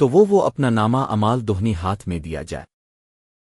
تو وہ وہ اپنا نامہ امال دوہنی ہاتھ میں دیا جائے۔